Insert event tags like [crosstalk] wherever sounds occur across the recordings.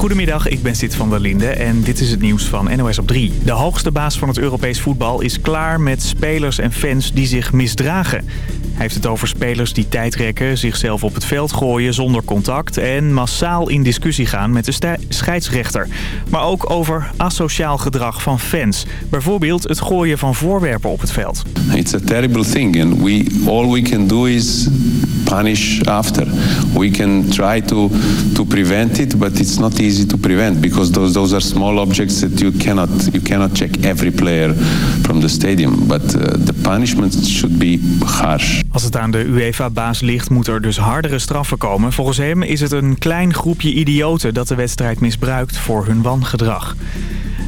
Goedemiddag, ik ben Sid van der Linde en dit is het nieuws van NOS op 3. De hoogste baas van het Europees voetbal is klaar met spelers en fans die zich misdragen. Hij heeft het over spelers die tijdrekken, zichzelf op het veld gooien zonder contact... en massaal in discussie gaan met de scheidsrechter. Maar ook over asociaal gedrag van fans. Bijvoorbeeld het gooien van voorwerpen op het veld. It's a terrible thing and we, all we can do is punish after. We can try to, to prevent it, but it's not easy to prevent... because those, those are small objects that you cannot, you cannot check every player from the stadium. But uh, the punishment should be harsh. Als het aan de UEFA-baas ligt, moet er dus hardere straffen komen. Volgens hem is het een klein groepje idioten dat de wedstrijd misbruikt voor hun wangedrag.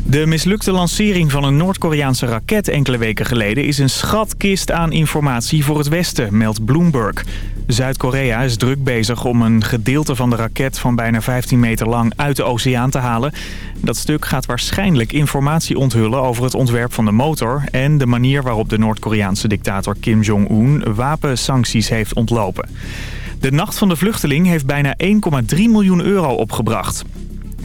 De mislukte lancering van een Noord-Koreaanse raket enkele weken geleden... is een schatkist aan informatie voor het Westen, meldt Bloomberg. Zuid-Korea is druk bezig om een gedeelte van de raket van bijna 15 meter lang uit de oceaan te halen. Dat stuk gaat waarschijnlijk informatie onthullen over het ontwerp van de motor... en de manier waarop de Noord-Koreaanse dictator Kim Jong-un wapensancties heeft ontlopen. De Nacht van de Vluchteling heeft bijna 1,3 miljoen euro opgebracht.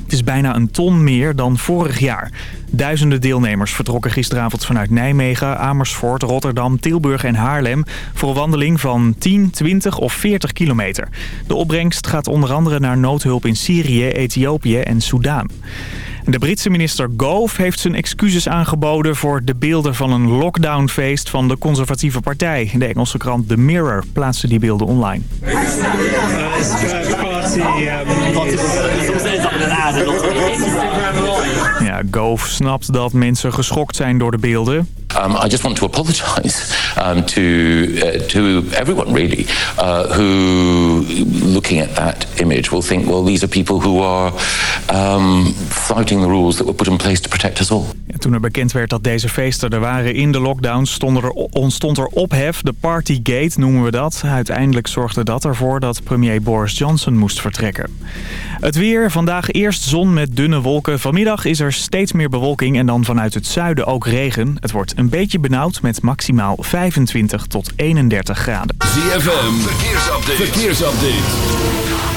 Het is bijna een ton meer dan vorig jaar. Duizenden deelnemers vertrokken gisteravond vanuit Nijmegen, Amersfoort, Rotterdam, Tilburg en Haarlem... voor een wandeling van 10, 20 of 40 kilometer. De opbrengst gaat onder andere naar noodhulp in Syrië, Ethiopië en Soudaan. De Britse minister Gove heeft zijn excuses aangeboden voor de beelden van een lockdownfeest van de conservatieve partij. De Engelse krant The Mirror plaatste die beelden online. Ja, Gove snapt dat mensen geschokt zijn door de beelden. Um, I just want to apologize um, to uh, to everyone really uh, who looking at that image will think well these are people who are um, flouting the rules that were put in place to protect us all. Toen er bekend werd dat deze feesten er waren in de lockdown stond er, ontstond er ophef. De Partygate noemen we dat. Uiteindelijk zorgde dat ervoor dat premier Boris Johnson moest vertrekken. Het weer, vandaag eerst zon met dunne wolken. Vanmiddag is er steeds meer bewolking en dan vanuit het zuiden ook regen. Het wordt een beetje benauwd met maximaal 25 tot 31 graden. ZFM, verkeersupdate. verkeersupdate.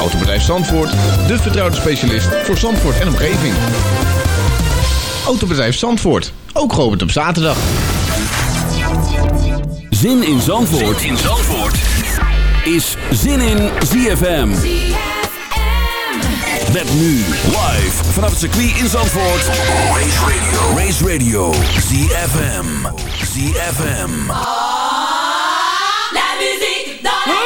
Autobedrijf Zandvoort, de vertrouwde specialist voor Zandvoort en omgeving. Autobedrijf Zandvoort, ook geopend op zaterdag. Zin in Zandvoort, zin in Zandvoort. is Zin in ZFM. Met nu live vanaf het circuit in Zandvoort. Race Radio. Race Radio. ZFM. ZFM. La musique dans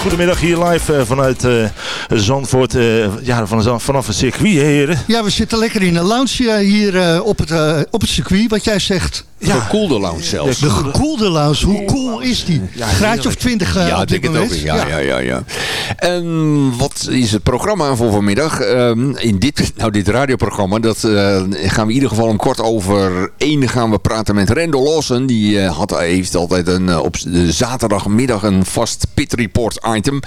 zeggen allemaal een hele goede middag hier live uh, vanuit uh, Zandvoort. ja, van, vanaf het circuit, heren. Ja, we zitten lekker in een lounge hier op, het, op het circuit, wat jij zegt. Ja. De gekoelde lounge zelfs. De gekoelde lounge, hoe cool is die? Ja, Graadje of twintig uh, ja, op dit moment? Ja, ja, ja, ja. En wat is het programma voor vanmiddag? Um, in dit, nou, dit radioprogramma, dat uh, gaan we in ieder geval om kort over één gaan we praten met Randall Lawson. Die uh, had, heeft altijd een, op de zaterdagmiddag een vast pit report item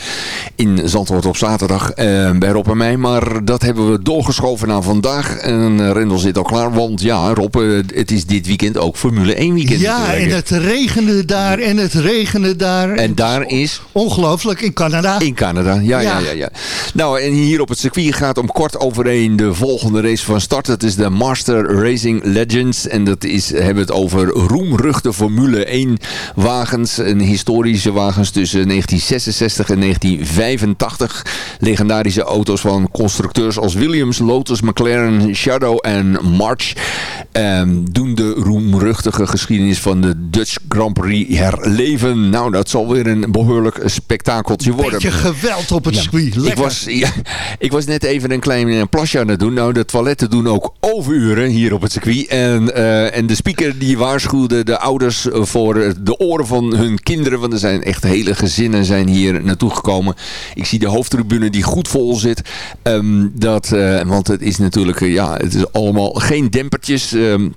in Zandvoort op zaterdag bij Rob en mij. Maar dat hebben we doorgeschoven naar vandaag. En Randall zit al klaar, want ja, Rob, het is dit weekend ook Formule 1 weekend. Ja, en het regende daar en het regende daar. En daar is... Ongelooflijk, in Canada. In Canada, ja, ja, ja. ja, Nou, en hier op het circuit gaat om kort overeen de volgende race van start. Dat is de Master Racing Legends. En dat is, hebben we het over roemruchte Formule 1 wagens. Een historische wagens tussen 1966 en 1985. Legendarische auto's van constructeurs als Williams, Lotus, McLaren, Shadow en March. Um, doen de roemruchte geschiedenis van de Dutch Grand Prix herleven. Nou, dat zal weer een behoorlijk spektakeltje worden. Beetje geweld op het circuit. Ik was, ja, ik was net even een klein eh, plasje aan het doen. Nou, de toiletten doen ook overuren hier op het circuit. En, uh, en de speaker die waarschuwde de ouders voor de oren van hun kinderen. Want er zijn echt hele gezinnen zijn hier naartoe gekomen. Ik zie de hoofdtribune die goed vol zit. Um, dat, uh, want het is natuurlijk, ja, het is allemaal geen dempertjes. Um,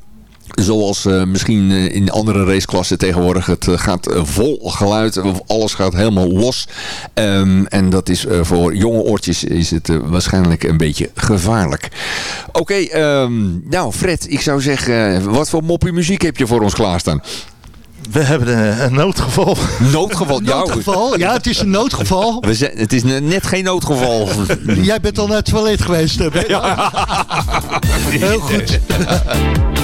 Zoals uh, misschien uh, in andere raceklassen tegenwoordig. Het uh, gaat vol geluid. Alles gaat helemaal los. Um, en dat is voor jonge oortjes is het waarschijnlijk een beetje gevaarlijk. Oké, okay, um, nou Fred, ik zou zeggen, wat voor moppie muziek heb je voor ons klaarstaan? We hebben een, noodgeval. Noodgeval? [laughs] Ja, noodgeval? Ja, het is een noodgeval. We zijn, het is net geen noodgeval. [laughs] Jij bent al naar het toilet geweest. Hè? Ja. Heel goed. [laughs]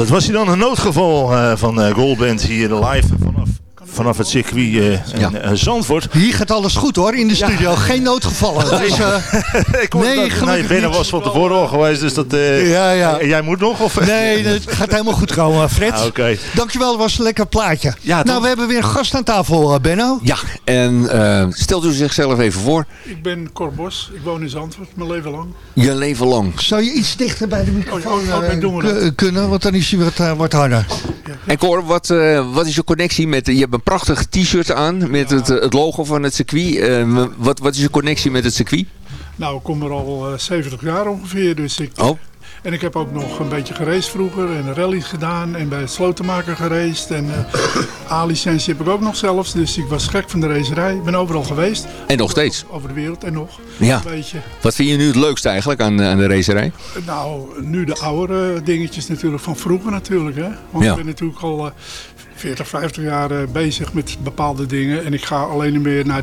dat was hij dan een noodgeval eh, van eh Goldband hier live vanaf, het circuit eh, in eh, Zandvoort. Hier gaat alles goed hoor, in de studio. Geen noodgevallen. [laughs] Dus, eh, [laughs] Ik nee, dat, nee, was van tevoren al geweest, dus dat... eh, Ja, ja. en Jij moet nog? Of? Nee, het gaat helemaal goed komen, Fred. Ah, Oké. Dankjewel, dat was een lekker plaatje. Ja, nou, we hebben weer een gast aan tafel, Benno. Ja, en eh, stelt u zichzelf even voor. Ik ben Cor Bos. Ik woon in Zandvoort mijn leven lang. Je leven lang. Zou je iets dichter bij de microfoon Oh, eh, k- kunnen? Want dan is hij wat, wat harder. En Cor, wat, eh, wat is je connectie met... Je hebt een prachtig t-shirt aan met het, eh, het logo van het circuit. Eh, wat, wat is je connectie met het circuit? Nou, ik kom er al eh, 70 jaar ongeveer. Dus ik, Oh. En ik heb ook nog een beetje geraced vroeger. En rallies gedaan. En bij het slotenmaker geraced. En eh A-licentie heb ik ook nog zelfs. Dus ik was gek van de racerij. Ik ben overal geweest. En nog steeds. Over de wereld en nog. Ja. Een beetje. Wat vind je nu het leukste eigenlijk aan, aan de racerij? Nou, nu de oude dingetjes natuurlijk van vroeger natuurlijk. Hè? Want Ja. ik ben natuurlijk al eh, 40, 50 jaar eh, bezig met bepaalde dingen. En ik ga alleen meer naar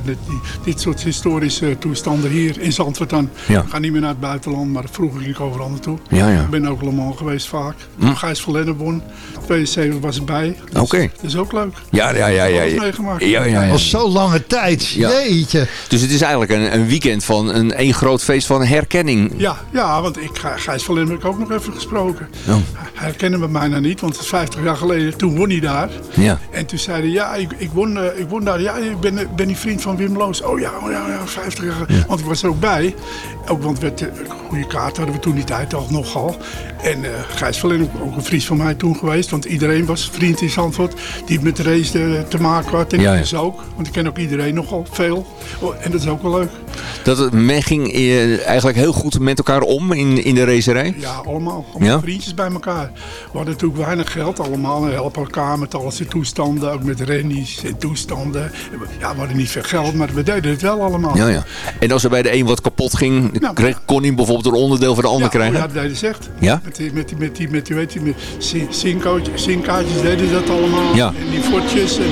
dit, soort historische toestanden hier in Zandvoort dan. Ja. Ik ga niet meer naar het buitenland, maar vroeger ging ik overal naartoe. Ja, ja. Ik ben ook Le Mans geweest vaak. Hm. Gijs van Lennep 72 was erbij. Dus Oké. Dat is ook leuk. Ja, ja, ja. ja, Alles ja. meegemaakt. ja, ja, ja. Al zo lange tijd. Ja. Jeetje. Dus het is eigenlijk een, een weekend van een één groot feest van herkenning. Ja, ja, want ik, Gijs van Lennep heb ik ook nog even gesproken. Oh. Hij herkende me bijna niet, want het is 50 jaar geleden, toen won hij daar. Ja. En toen zei hij, ja, ik, ik, won, eh, ik won daar. Ja, ik ben, eh, ben die vriend van Wim Loos. Oh ja, oh ja, ja 50 jaar. Want ik was er ook bij. Ook, want we, een goede kaart hadden we toen die tijd al nogal. En eh Gijs Lennep, ook een vriend van mij toen geweest. Want iedereen was vriend in Zandvoort die met de race eh, te maken had. En Ja, ik dus ook. Want ik ken ook iedereen nogal veel. Oh, en dat is ook wel leuk. Dat het, men ging eh, eigenlijk heel goed met elkaar om in, in de racerij. Ja, allemaal. allemaal vriendjes bij elkaar. We hadden natuurlijk weinig geld allemaal. En helpen elkaar met alles toestanden. Ook met rennies en toestanden. Ja, we hadden niet veel geld, maar we deden het wel allemaal. Ja, ja. En als er bij de een wat kapot ging, Ja. kreeg, kon hij bijvoorbeeld een onderdeel van de ander Ja, krijgen? ja, dat deden ze echt. Ja? Met die, met die, met die, met die, weet je, met zinkaartjes deden ze dat allemaal. Ja. En die fortjes en,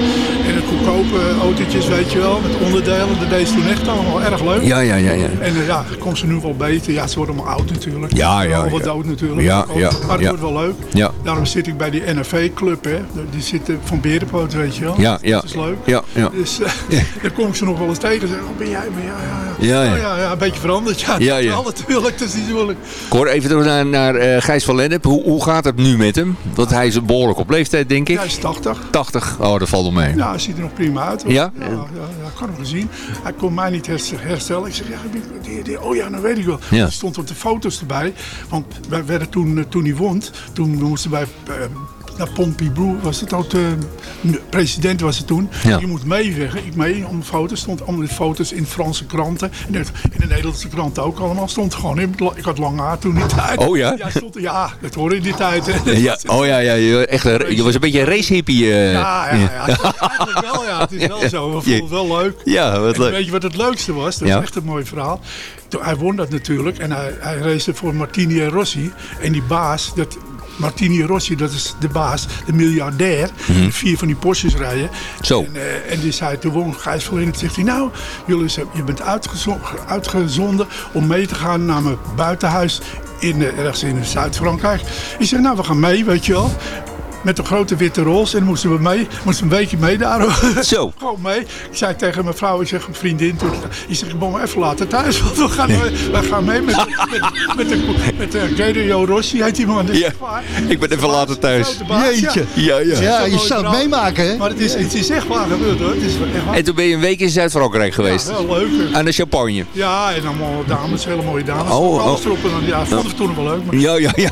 en de goedkope autootjes, weet je wel. Met onderdelen, dat deden ze toen echt allemaal erg leuk. Ja, ja, ja, ja. En eh, ja, komt ze nu wel beter. Ja, ze worden allemaal oud natuurlijk. Ja, ja, Al wat ja. dood natuurlijk. Ja, ja, Maar het wordt wel leuk. Ja. Daarom zit ik bij die NRV-club, hè. Die zitten van Berenpoot, weet je wel. Ja, ja. Dat is leuk. Ja, ja. Dus eh, [laughs] dan kom ik ze nog wel eens tegen en zeg oh, ben jij? Ben, ja, ja, ja. Ja, ja. Oh, ja, ja, een beetje veranderd. Ja, Ja, ja. [laughs] Wel, natuurlijk. Dat is niet moeilijk. Cor, even terug naar, naar eh, Gijs van Lennep. Hoe, hoe gaat het nu met hem? Want hij is behoorlijk op leeftijd, denk ik. Hij is 80. 80. Oh, dat valt wel mee. Ja, hij ziet er nog prima uit. Ja? Ja, ik had hem gezien. Hij kon mij niet herst- herstellen. Ik zeg, ja, die, die, oh ja, nou weet ik wel. Ja. Er stond op de foto's erbij. Want wij werden toen, eh, toen hij won, toen moesten wij... eh, naar Pompidou was het ook de president was het toen. Ja. Je moet meewegen. Ik mee om foto's. Stond allemaal foto's in Franse kranten. En in de Nederlandse kranten ook allemaal. Stond gewoon in. Ik had lang haar toen die tijd. Oh ja? Ja, stond, ja dat hoorde in die tijd. hè. [laughs] Ja, oh ja, ja je, echt je was een beetje een racehippie. eh. Ja, ja, ja. Eigenlijk wel, ja. Het is wel zo. We vonden het wel leuk. Ja, wat leuk. weet je wat het leukste was? Dat is echt een mooi verhaal. Hij won dat natuurlijk en hij, hij race voor Martini en Rossi. En die baas, dat, Martini Rossi, dat is de baas, de miljardair. Mhm. Vier van die Porsches rijden. Zo. En, eh, en die zei, toen Gijs Verlinden, zegt hij, nou, jullie, zijn- je bent uitgezo- uitgezonden om mee te gaan naar mijn buitenhuis in, eh, ergens in Zuid-Frankrijk. Ik zei, nou, we gaan mee, weet je wel. Met een grote witte roze en moesten we mee. Moesten een weekje mee daar. Zo. [laughs] Gewoon mee. Ik zei tegen mijn vrouw, ik zeg een vriendin toen. Ik zeg, ik moet me even laten thuis. Want we gaan, we gaan mee met, met, met, de, met de Gabriel Rossi, heet die man. Ja, ik ben even later thuis. Baas, Jeetje. Ja, ja. Ja, je zou het meemaken, hè? Maar het is, het is echt waar gebeurd hoor. Het is echt waar. En toen ben je een week in Zuid-Frankrijk geweest. Ja, wel leuk. Aan de champagne. Ja, en allemaal dames, hele mooie dames. Oh, Alles oh. erop en dan, ja, vond ik toen wel leuk. Maar Ja, ja, ja.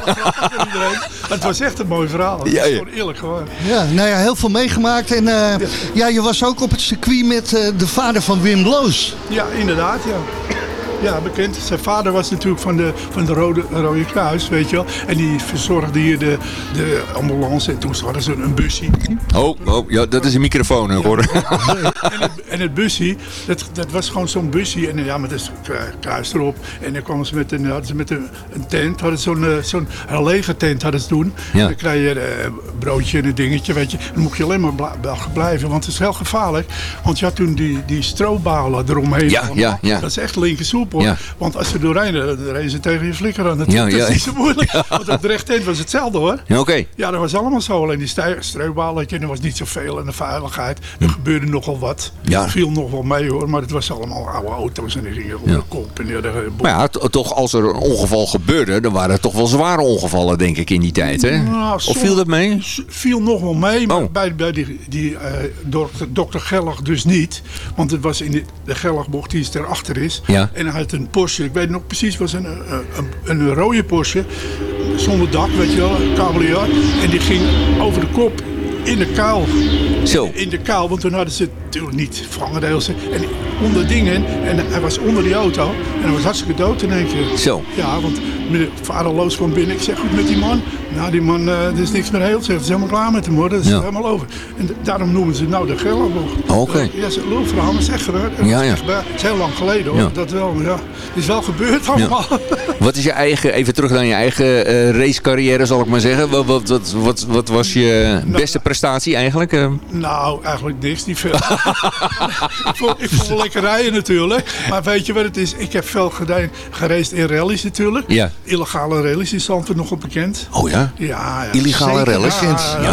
Het was echt een mooi verhaal. Ja, ja. Gewoon eerlijk gewoon. Ja, nou ja, heel veel meegemaakt. En eh, ja, je was ook op het circuit met eh, de vader van Wim Loos. Ja, inderdaad, ja. Ja, bekend. Zijn vader was natuurlijk van de, van de Rode, Rode Kruis, weet je wel. En die verzorgde hier de, de ambulance. En toen hadden ze een busje. Oh, oh ja, dat is een microfoon, hoor. En, het- En het busje, dat, dat was gewoon zo'n busje. En eh, ja, met een kru- kruis erop. En dan kwamen ze met een, hadden ze met een, een tent. Hadden zo'n eh, zo'n lege tent hadden ze toen. Ja. Dan krijg je eh, een broodje en een dingetje, weet je. Dan moet je alleen maar blijven, want het is heel gevaarlijk. Want je had toen die, die strobalen eromheen. Ja, ja, ja. Dat is echt linker soep hoor. Ja. Want als ze doorheen, dan reden ze tegen je flikker aan. Dat, Ja, dat ja. is niet zo moeilijk. [laughs] Want op de rechtend was hetzelfde hoor. Ja, Oké. Ja, dat was allemaal zo. Alleen die stij- streubalen, en er was niet zoveel en de veiligheid. Er gebeurde nogal wat. Hm. Ja. Viel nog wel mee hoor, maar het was allemaal oude auto's en die gingen op de kop. En eh, Maar ja, toch als er een ongeval gebeurde, dan waren het toch wel zware ongevallen, denk ik, in die tijd, hè? Nou, of viel dat mee? viel nog wel mee, maar Oh. bij, bij die, die eh, dokter, dokter dus niet. Want het was in de, de die is erachter is. Ja. En hij had een Porsche, ik weet nog precies, was een, eh, een, een rode Porsche. Zonder dak, weet je wel, een. En die ging over de kop in de kuil. Zo. In de kuil, want toen hadden ze natuurlijk niet vangendeels. En onder dingen, en hij was onder die auto. En hij was hartstikke dood in één keer. Zo. Ja, want vader Loos kwam binnen. Ik zeg, goed met die man. Nou, die man, eh, er is niks meer heel. Zegt, het is helemaal klaar met hem hoor. Dat is Ja. helemaal over. En daarom noemen ze het nou de Gelderbocht. Oh, oké. Ja, ze het is echt gebeurd. Ja, ja. Het is heel lang geleden hoor. Ja. Dat wel, ja. Het is wel gebeurd allemaal. [laughs] Wat is je eigen, even terug naar je eigen eh, racecarrière, zal ik maar zeggen. Wat, wat, wat, wat, wat was je beste prestatie eigenlijk? eh? Nou, eigenlijk niks, niet veel. [laughs] ik, vond, ik vond wel lekker rijden natuurlijk. Maar weet je wat het is? Ik heb veel gedaan, gereisd in rallies natuurlijk. Ja. Illegale rallies is Zandvoort nog bekend. Oh ja? Ja, ja. Illegale rallies? Ja.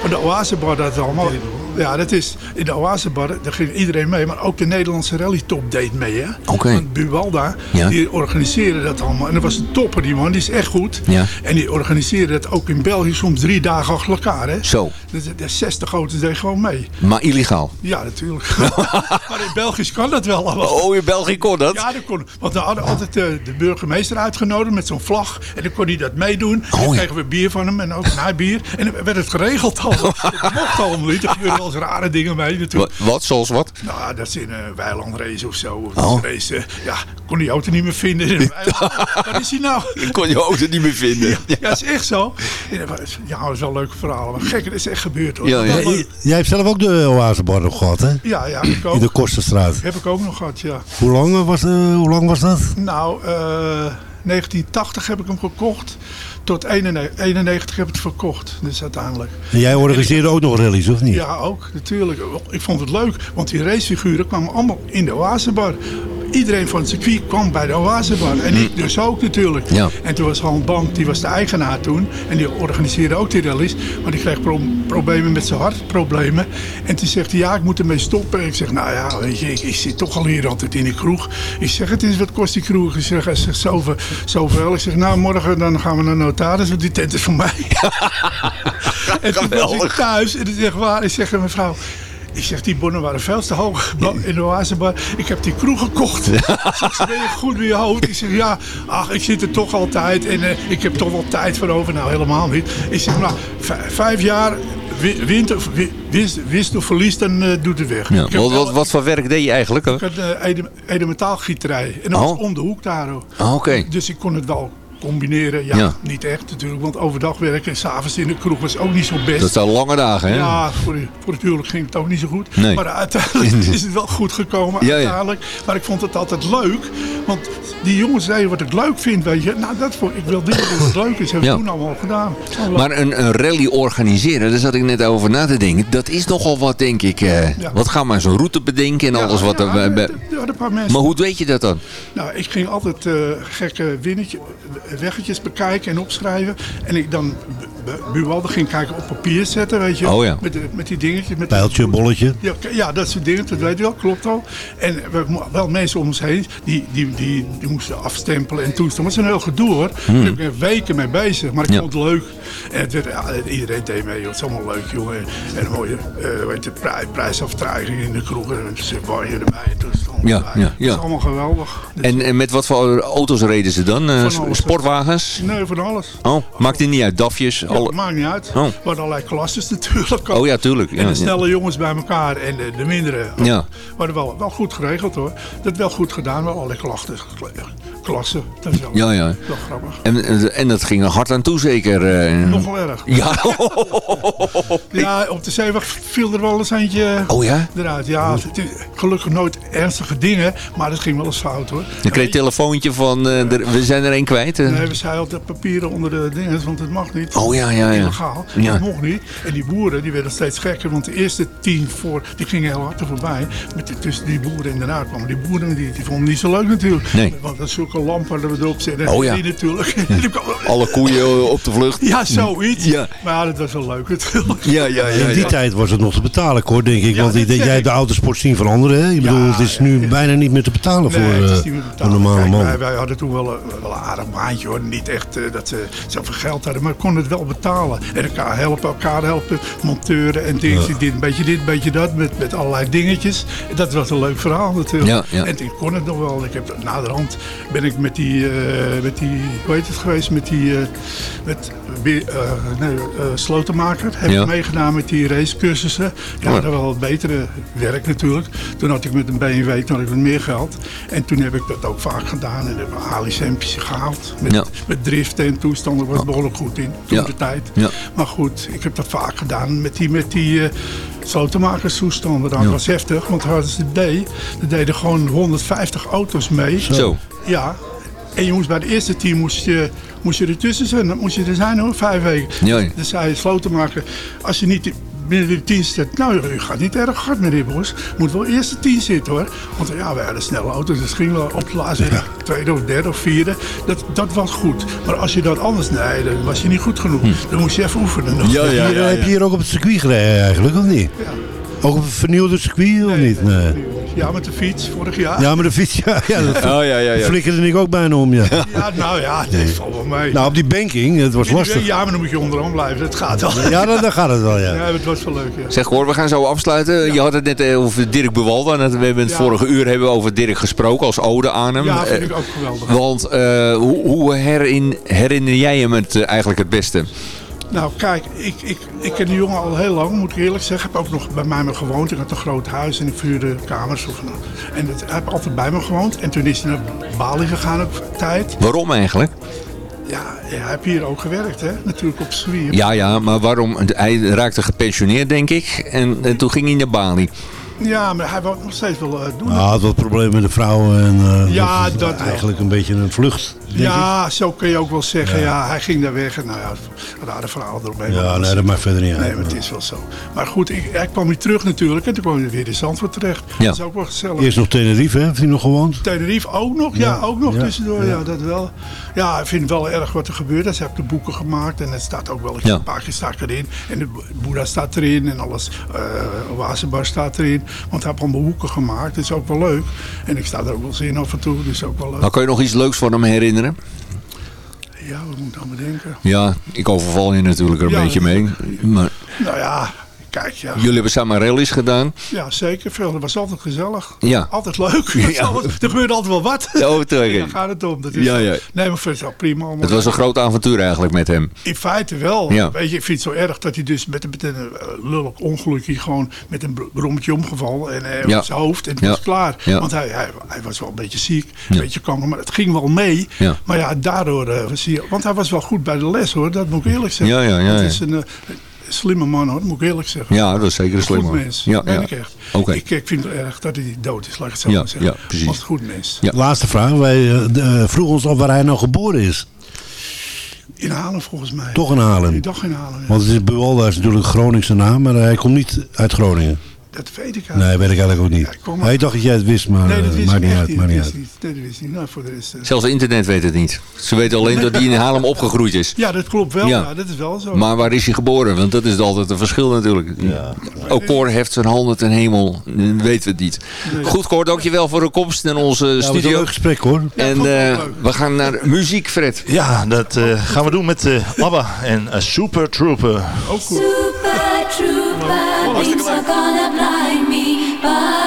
Maar de Oasebar dat allemaal. Ja, dat is in de Oasebar, daar ging iedereen mee. Maar ook de Nederlandse rally top deed mee. hè. Oké. Want Buwalda, Ja. die organiseerde dat allemaal. En dat was een topper die man, die is echt goed. Ja. En die organiseerde dat ook in België soms drie dagen achter elkaar. Hè. Zo. Dus de 60 auto's deden gewoon mee. Maar illegaal. Ja, natuurlijk. [laughs] maar in België kan dat wel allemaal. Oh, in België kon dat? Ja, dat kon. Want we hadden altijd eh, de burgemeester uitgenodigd met zo'n vlag. En dan kon hij dat meedoen. en dan ja. kregen we bier van hem en ook een bier. En dan werd het geregeld al. [laughs] dat mocht allemaal niet. Er gebeurden wel eens rare dingen mee natuurlijk. Wat, wat zoals wat? Nou, dat is in een weilandrace of zo. Oh. Race, ja, kon die auto niet meer vinden. in een. [laughs] Waar is hij nou? Ik kon je auto niet meer vinden. Ja, dat is echt zo. Ja, dat is wel leuke verhalen. Maar gek, dat is echt gebeurd hoor. Ja, ja. Wel Jij, jij hebt zelf ook de oasebar nog gehad, hè? Ja, ja, ik ook. In de Kosterstraat. Heb ik ook nog gehad, ja. Hoe lang was, eh, hoe lang was dat? Nou, eh 1980 heb ik hem gekocht. Tot 91 91 heb ik het verkocht. Dus uiteindelijk. En jij organiseerde ook nog rallies, of niet? Ja, ook natuurlijk. Ik vond het leuk, want die racefiguren kwamen allemaal in de Oasebar. Iedereen van het circuit kwam bij de Oasebar. En ik dus ook natuurlijk. Ja. En toen was Han Bank, die was de eigenaar toen. En die organiseerde ook die rallies. Maar die kreeg pro- problemen met zijn hartproblemen. En toen zegt hij, ja, ik moet ermee stoppen. En ik zeg, nou ja, weet je, ik, ik zit toch al hier altijd in die kroeg. Ik zeg, het is, wat kost die kroeg? Ik zeg, zegt, zoveel, zoveel. Ik zeg, nou, morgen dan gaan we naar de notaris, want die tent is voor mij. [laughs] en toen was ik thuis en ik zeg, waar? Ik zeg tegen mijn vrouw... Ik zeg, die bonnen waren veel te hoog in de oasebar. Ik heb die kroeg gekocht. Ik zeg, ben je goed met je hoofd? Ik zeg, ja, ach, ik zit er toch altijd. En eh, ik heb toch wel tijd voor over. Nou, helemaal niet. Ik zeg, nou, vijf jaar, wi- wint of, wist, wist of verliest, dan eh, doet het weg. Ja. Wat, wel- wat, wat voor werk deed je eigenlijk? hè? Ik had uh, Ede metaalgieterij. En dat Oh. was om de hoek daar ook. Ah, Oké. Dus ik kon het wel combineren. Ja, Ja. niet echt natuurlijk. Want overdag werken en s'avonds in de kroeg was ook niet zo best. Dat zijn lange dagen, hè? Ja, voor, voor het huwelijk ging het ook niet zo goed. Nee. Maar [laughs] uiteindelijk is het wel goed gekomen. Ja, ja. Uiteindelijk. Maar ik vond het altijd leuk. Want die jongens zeiden wat ik leuk vind. Weet je. Nou, dat vond, ik wil dit doen wat leuk is. Hebben we toen allemaal gedaan. Leuk. Maar een, een rally organiseren, daar zat ik net over na te denken. Dat is nogal wat, denk ik. eh. Wat gaan maar zo'n route bedenken en alles wat ja, er... bij- een paar mensen. Maar hoe weet je dat dan? Nou, ik ging altijd eh, gekke winnetje, weggetjes bekijken en opschrijven. En ik dan Buwalde ging kijken op papier zetten, weet je. Oh ja. Met, met die dingetjes. Met Pijltje, bolletje. Ja, ja, dat soort dingen, dat weet je wel, klopt al. En we hebben wel mensen om ons heen, die, die, die, die moesten afstempelen en. Maar het is een heel gedoe hoor. Daar ben ik weken mee bezig, maar ik Ja. vond het leuk. En het werd, ja, iedereen deed mee, joh. het is allemaal leuk, jongen. En een mooie eh, weet je, prij, prijsaftreiging in de kroeg. En een barje erbij en Ja, ja, ja. Dat is allemaal geweldig. En, en met wat voor auto's reden ze dan? Alles. Sportwagens? Nee, van alles. Oh, maakt het niet uit. Dafjes? Ja, alle... maakt niet uit. Oh. Waren allerlei klasses natuurlijk. Oh ja, tuurlijk. En de ja. snelle jongens bij elkaar en de, de mindere. Ja. waren wel, wel goed geregeld hoor. Dat wel goed gedaan, wel allerlei klachten, klasse. Dat is wel, Ja, ja. wel grappig. En, en, en dat ging er hard aan toe zeker. eh. Nogal erg. [laughs] Ja. Ja, op de zeeweg viel er wel eens eentje Oh ja? eruit. Ja, het gelukkig nooit ernstige dingen, maar het ging wel eens fout hoor. Dan kreeg een telefoontje van, eh, er- we zijn er één kwijt. eh. Nee, we zeiden altijd papieren onder de dingen, want het mag niet. Oh, ja, ja, ja. Illegaal. Ja. Dat mocht niet. En die boeren die werden steeds gekker, want de eerste tien voor, die gingen heel hard er voorbij. Met tussen die boeren en daarna kwamen die boeren, die, die vonden het niet zo leuk natuurlijk. Nee. Want dat lampen we erop zetten. Oh, ja. Die natuurlijk. [laughs] Alle koeien op de vlucht. ja, zoiets. Ja. Maar ja, dat was wel leuk natuurlijk. Ja, ja, ja. In die tijd was het nog te betalen, hoor, denk ik. Ja, Want jij hebt de autosport zien veranderen. Hè? Ik bedoel, het is nu bijna niet meer te betalen voor Nee, het is eh, niet meer een betalen. normale Kijk, man. Wij, wij hadden toen wel een, wel een aardig baantje hoor. Niet echt eh, dat ze zoveel geld hadden, maar konden het wel betalen. En elkaar helpen, elkaar helpen, monteuren en dingen. Ja. Dit, een beetje dit, een beetje dat, met, met allerlei dingetjes. Dat was een leuk verhaal natuurlijk. Ja, ja. En ik kon het nog wel. Ik heb, naderhand ben ik met die, eh, met die, hoe heet het geweest, met die, eh, met, eh, nee, slotenmaker. Heb Ja. ik meegedaan met die racecursussen. Ja, Oh. dat was wel betere werk natuurlijk. Toen had ik met een BMW toen had ik wat meer geld. En toen heb ik dat ook vaak gedaan. En heb ik A-licempjes gehaald. Met, Ja. met driften en toestanden was ik behoorlijk goed in. Toen Ja. de tijd. Maar goed, ik heb dat vaak gedaan met die, met die slotenmakerstoestanden. Dat Ja. was heftig, want hadden ze deed, er deden gewoon 150 auto's mee. Zo. Ja. En je moest bij het eerste team moest je, moest je ertussen zijn. Dan moest je er zijn hoor, vijf weken. Ja, ja. Dus zei slotenmaker, als je niet binnen de tien zit, nou je gaat niet erg hard met die bos. Moet wel eerst de tien zitten hoor. Want ja, wij hadden snelle auto's, dus gingen we op de laatste tweede of derde of vierde. Dat, dat was goed. Maar als je dat anders, nee, dan was je niet goed genoeg. Dan moest je even oefenen nog. Hm. Ja, ja, ja. Heb je hier ook op het circuit gereden eigenlijk, of niet? Ja. Ook op een vernieuwde circuit, of niet? Nee. Ja, met de fiets vorig jaar. Ja, maar de fiets, [laughs] ja, ja dat Oh, ja, ja, ja. flikkerde ik ook bijna om, ja. Ja, nou ja, dat valt wel mee. Nou, op die banking, het was lastig. Ja, maar dan moet je onderaan blijven. Dat gaat wel. Ja, dan, dan gaat het wel, Ja, ja. het was wel leuk, ja. Zeg hoor, we gaan zo afsluiten. Je had het net eh, over Dirk Bewalda. We hebben het Ja. vorige uur hebben we over Dirk gesproken als ode aan hem. Ja, vind Eh, ik ook geweldig. Want eh, hoe, hoe herin, herinner jij hem het eigenlijk het beste? Nou, kijk, ik, ik, ik ken die jongen al heel lang, moet ik eerlijk zeggen. Heb ook nog bij mij me gewoond. Ik had een groot huis en ik vuurde kamers. Of, en dat, hij heeft altijd bij me gewoond. En toen is hij naar Bali gegaan op tijd. Waarom eigenlijk? Ja, hij heeft hier ook gewerkt, hè? Natuurlijk op Zwier. Ja, ja, maar waarom? Hij raakte gepensioneerd, denk ik. En, en toen ging hij naar Bali. Ja, maar hij wou het nog steeds wel eh, doen. Nou, hij had wat problemen met de vrouwen en eh, Ja, dat wel. eigenlijk een beetje een vlucht, denk ja, zo kun je ook wel zeggen. Ja. hij ging daar weg. En nou ja, rare verhaal eromheen. Ja, nee, dat maakt verder niet uit. Nee, maar het is wel zo. Maar goed, ik, hij kwam weer terug natuurlijk. En toen kwam hij weer in Zandvoort terecht. Ja. Dat is ook wel gezellig. Eerst nog Tenerife, hè? heeft hij nog gewoond? Tenerife ook nog, ja, Ja, ook nog ja, tussendoor, ja. ja. dat wel. Ja, ik vind het wel erg wat er gebeurt. Ze hebben de boeken gemaakt en het staat ook wel een paar keer staat erin. En de Boeddha staat erin en alles, uh, Oasebar staat erin. Want hij heeft allemaal boeken gemaakt, dat is ook wel leuk. En ik sta er ook wel eens in af en toe, dus ook wel leuk. Nou, kan je nog iets leuks van hem herinneren? Ja, wat moet ik dan bedenken? Ja, ik overval je natuurlijk er een Ja, beetje mee. Maar Nou ja, kijk ja. jullie hebben samen rallies gedaan. Ja, zeker. Veel. Dat was altijd gezellig. Ja. Altijd leuk. [laughs] Ja. [laughs] Altijd- er gebeurde altijd wel wat. Oh, tegen. Daar gaat het om. Dat is Ja, ja. Nee, maar vind prima. allemaal. Het was een groot avontuur eigenlijk met hem. In feite wel. Ja. Weet je, ik vind het zo erg dat hij dus met, een- met een eh, lullig ongelukje gewoon met een br- brommetje omgevallen en eh, Ja. op zijn hoofd en het Ja. was klaar. Ja. Want hij, hij, hij was wel een beetje ziek, Ja. een beetje kanker, maar het ging wel mee. Ja. Maar ja, daardoor was hij, want hij was wel goed bij de les hoor, dat moet ik eerlijk zeggen. Ja, ja, ja, ja. Het is een, eh, een slimme man hoor, dat moet ik eerlijk zeggen. Ja, dat is zeker een slim goed man. mens, Ja, ben ja. ik echt. Oké. Ik, ik vind het erg dat hij dood is, laat ik het zo Ja, maar zeggen. ja, precies. Goed mens. Ja. Laatste vraag. Wij eh, eh, vroegen ons af waar hij nou geboren is. In Haarlem volgens mij. Toch in. Ik dacht in. Want het is Buwalda is natuurlijk een Groningse naam, maar hij komt niet uit Groningen. Dat weet ik eigenlijk. Nee, weet ik eigenlijk ook niet. ik kom maar- Hij dacht dat jij het wist, maar Nee, dat eh, wist maakt niet uit. niet. Maakt niet dat uit. niet. Nee, dat wist ik niet. Nou, voor de rest... eh, Zelfs internet weet het niet. Ze weten alleen dat hij in Haarlem opgegroeid is. Ja, dat klopt wel. Ja. Ja. dat is wel zo. Maar waar is hij geboren? Want dat is altijd een verschil natuurlijk. Ook Cor heft zijn handen ten hemel. Weten we het niet. Goed Cor, dankjewel voor de komst naar onze Ja, het was een studio. leuk gesprek hoor. En eh, we gaan naar muziek, Fred. Ja, dat eh, gaan we doen met eh, ABBA en eh, Super Trooper. Ook goed. Super trooper, Bye.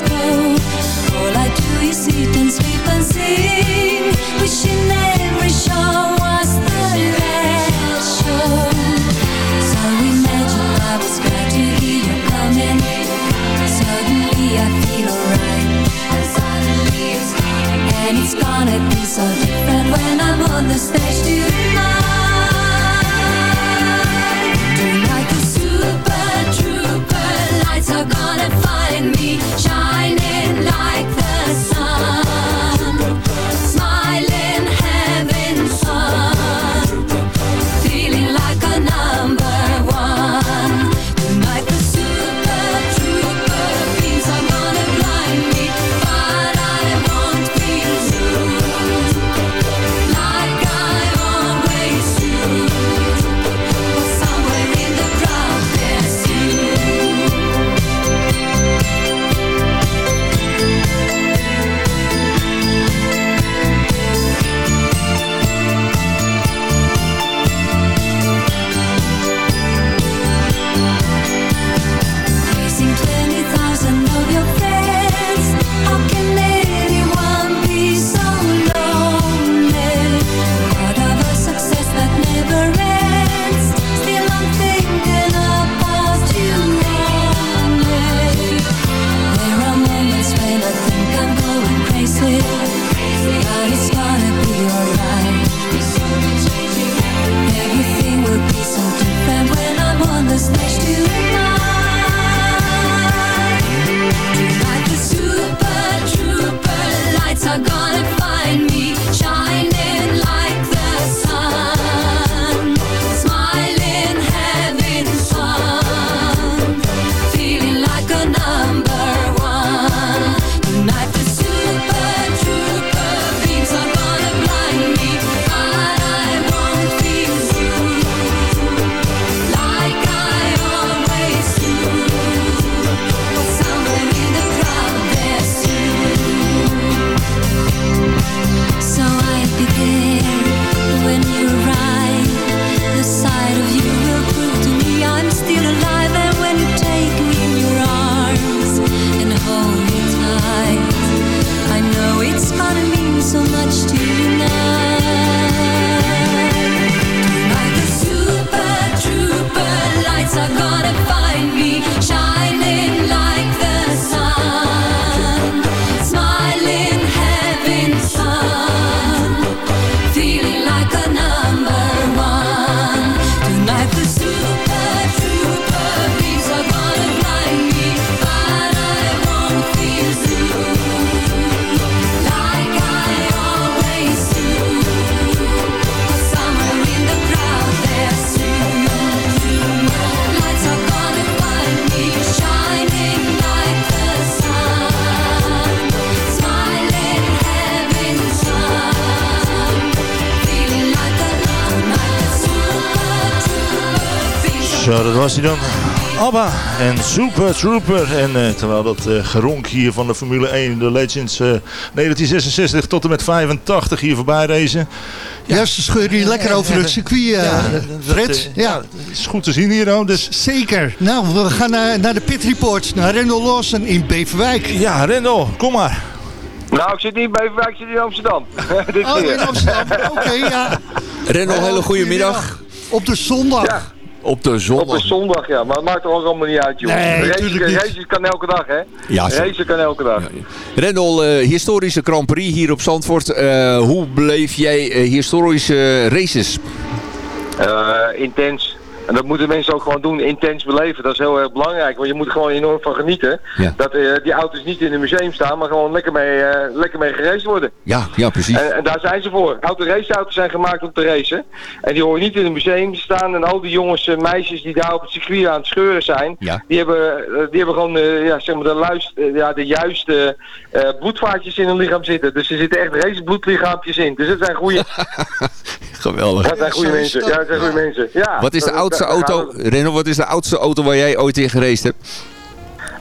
All I do is and sleep and sing. Wishing every show was the last show. So imagine I was glad to hear you coming. Suddenly I feel alright. And it's gonna be so different when I'm on the stage tonight Tonight the super trooper lights are gonna find me. Zo, dat was hij dan. Abba en Super Trooper. En eh, terwijl dat eh, geronk hier van de Formule 1, de Legends eh, 1966 tot en met 85 hier voorbij racen. Ja, ze scheuren hier lekker over het circuit, eh, dat, Fred. eh, Ja. dat is goed te zien hier. Hoor. Dus, Zeker. Nou, we gaan naar, naar de pit report. Naar Rendel Lawson in Beverwijk. ja, Rendel, kom maar. Nou, ik zit niet in Beverwijk, ik zit in Amsterdam. [laughs] Dit Oh, in Amsterdam. Oké, ja. Renno, Oh, hele goede middag. Op de zondag. Ja, Op de op zondag. een zondag, ja. Maar het maakt er ook allemaal niet uit, joh. Nee. Racen kan elke dag, hè? Ja, zo. Racen kan elke dag. Rendel, eh, historische Grand Prix hier op Zandvoort. Eh, hoe beleef jij eh, historische races? Intens. En dat moeten mensen ook gewoon doen, intens beleven. Dat is heel erg belangrijk, want je moet er gewoon enorm van genieten. Ja. Dat eh, die auto's niet in een museum staan, maar gewoon lekker mee, eh, lekker mee geraced worden. Ja, ja precies. En, en daar zijn ze voor. Auto raceauto's zijn gemaakt om te racen. En die horen niet in een museum te staan. En al die jongens en meisjes die daar op het circuit aan het scheuren zijn, Ja. die, hebben, eh, die hebben gewoon ja, zeg maar de, luist, ja, de juiste bloedvaatjes in hun lichaam zitten. Dus er zitten echt racebloedlichaampjes in. Dus het zijn goede, [laughs] Geweldig. dat zijn goede mensen. dat, Ja, dat zijn goede mensen. Ja, Wat is de oudste auto. Renno, wat is de oudste auto waar jij ooit in geraced hebt?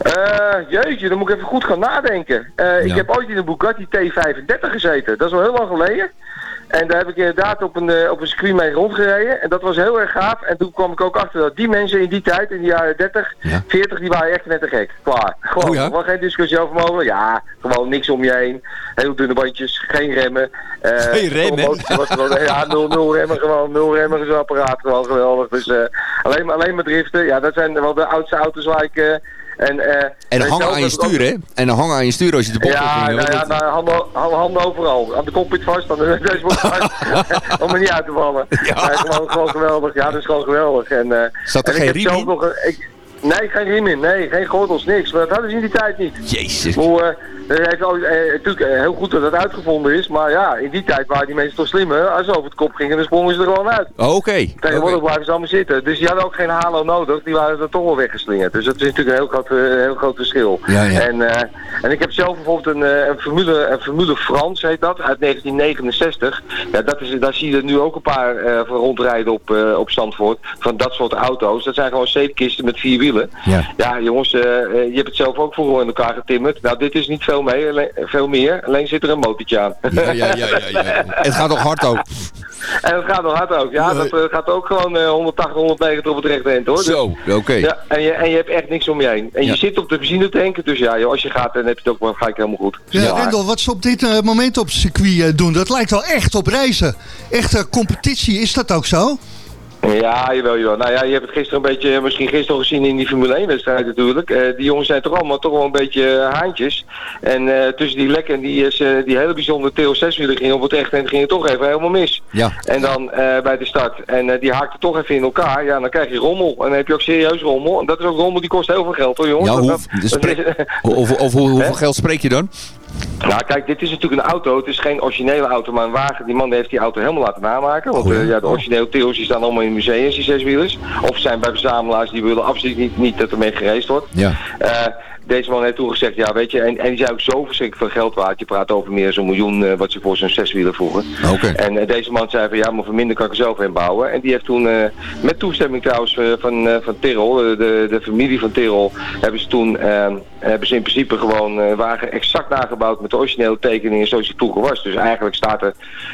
Eh, jeetje, dan moet ik even goed gaan nadenken. Eh, Ik heb ooit in een Bugatti T35 gezeten. Dat is wel heel lang geleden. En daar heb ik inderdaad op een, eh, op een circuit mee rondgereden. En dat was heel erg gaaf. En toen kwam ik ook achter dat die mensen in die tijd, in de jaren 30, Ja. 40, die waren echt net te gek. Klaar. Gewoon, Oh ja? was geen discussie over mogelijk. Ja, gewoon niks om je heen. Heel dunne bandjes, geen remmen. Eh, Geen remmen? Was gewoon, ja, nul, nul remmen gewoon. Nul remmen is een apparaat. Gewoon geweldig. Dus eh, alleen, maar, alleen maar driften. Ja, dat zijn wel de oudste auto's waar ik... En, eh, En je hangen aan je stuur, hè? En dan hangen aan je stuur als je de bocht Ja, opging. nou ja, nou, handen, handen, overal. Aan de cockpit vast, aan de [laughs] dashboard vast. [laughs] om er niet uit te vallen. Ja. gewoon, gewoon geweldig. Ja, dat is gewoon geweldig. En, eh, Zat er en geen riem in? Nog, ik, nee, geen riem in. Nee, geen gordels, niks. Maar dat hadden ze in die tijd niet. Jezus. Hoe, eh, heeft al, eh, natuurlijk eh, heel goed dat het uitgevonden is, maar ja, in die tijd waren die mensen toch slimmer. Als ze over het kop gingen, dan sprongen ze er gewoon uit. Oké. Tegenwoordig Oké. blijven ze allemaal zitten. Dus die hadden ook geen halo nodig, die waren er toch wel weggeslingerd. Dus dat is natuurlijk een heel groot, heel groot verschil. Ja, ja. En, en ik heb zelf bijvoorbeeld een, een, Formule, een Formule Frans, heet dat, uit 1969. Ja, dat is, daar zie je er nu ook een paar rondrijden op, op Zandvoort. Van dat soort auto's. Dat zijn gewoon zeepkisten met vier wielen. Ja. Ja, jongens, eh, eh, je hebt het zelf ook vroeger in elkaar getimmerd. Nou, dit is niet veel, mee, alleen- veel meer. Alleen zit er een motortje aan. Ja, ja, ja, ja, ja. Het gaat toch hard ook. [laughs] En het gaat nog hard ook. Ja, dat eh, gaat ook gewoon eh, 180, 190 op het rechte eind hoor. Dus- Zo, oké. Ja, en je, en je hebt echt niks om je heen. En Ja. je zit op de benzinetank, dus ja, joh, als je gaat, dan heb je het ook wel gelijk helemaal goed. Ja, Rendel, wat ze op dit eh, moment op het circuit eh, doen, dat lijkt wel echt op reizen. Echte competitie, is dat ook zo? Ja, jawel, jawel. Nou ja, je hebt het gisteren een beetje, misschien gisteren al gezien in die Formule 1 wedstrijd natuurlijk. Eh, die jongens zijn toch allemaal toch wel een beetje eh, haantjes. En eh, tussen die lekken en die, is, eh, die hele bijzondere TO6 wielen gingen op het rechte en ging het toch even helemaal mis. Ja. En dan bij de start. En die haakte toch even in elkaar. Ja, dan krijg je rommel. En dan heb je ook serieus rommel. En dat is ook rommel, die kost heel veel geld hoor jongens. Ja, hoe, dat- dat is- spreek- of, of, hoe- [laughs] hoeveel geld spreek je dan? Nou, kijk, dit is natuurlijk een auto. Het is geen originele auto, maar een wagen. Die man heeft die auto helemaal laten namaken. Want Oh, ja? eh, ja, de originele Theo's die staan allemaal in museums, die zeswielers. Of zijn bij verzamelaars die willen absoluut niet, niet dat ermee gereisd wordt. Ja. Eh, deze man heeft toen gezegd, ja weet je, en, en die zijn ook zo verschrikkelijk veel geld waard. Je praat over meer zo'n miljoen eh, wat ze voor zo'n zeswieler vroegen. Oké. En eh, deze man zei van ja, maar voor minder kan ik er zelf heen bouwen. En die heeft toen, eh, met toestemming trouwens van, van Tirol, eh, de, de familie van Tirol, hebben ze toen, eh, hebben ze in principe gewoon eh, wagen exact nagebouwd met de originele tekeningen zoals die vroeger was. Dus eigenlijk staat er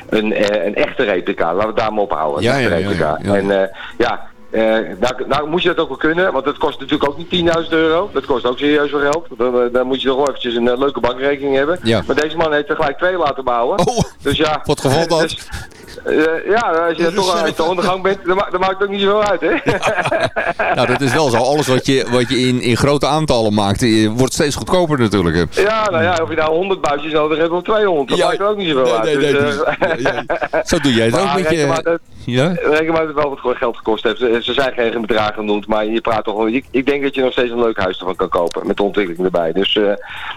een, een echte replica. Laten we het daar maar op houden. Ja, een ja, ja, replica. ja. En ja, eh, nou, nou moet je dat ook wel kunnen, want dat kost natuurlijk ook niet 10.000 euro. Dat kost ook serieus veel geld. Dan, eh, dan moet je toch wel eventjes een eh, leuke bankrekening hebben. Ja. Maar deze man heeft er gelijk twee laten bouwen. Oh, dus ja, wat geval dat? dus, ja, als je Dat toch uit de ondergang bent, dan, ma- dan maakt het ook niet zoveel uit, hè? Nou, dat is wel zo. Alles wat je, wat je in, in grote aantallen maakt, wordt steeds goedkoper natuurlijk. hè. ja, nou ja, of je nou 100 buisjes nodig hebt of 200, dat Ja. maakt er ook niet zoveel Nee, uit. nee, nee, dus, dus- ja, ja. Zo doe jij het [laughs] ook met maar je... dat- Ja? Reken maar dat het wel wat geld gekost heeft. Ze, ze zijn geen bedragen genoemd, maar je praat toch wel. Ik, ik denk dat je nog steeds een leuk huis ervan kan kopen. Met de ontwikkeling erbij. Dus eh